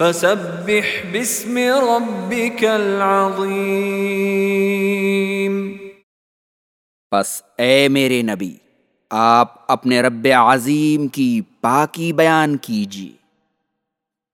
فسبح بسم ربك العظیم پس اے میرے نبی، آپ اپنے رب عظیم کی پاکی بیان کیجیے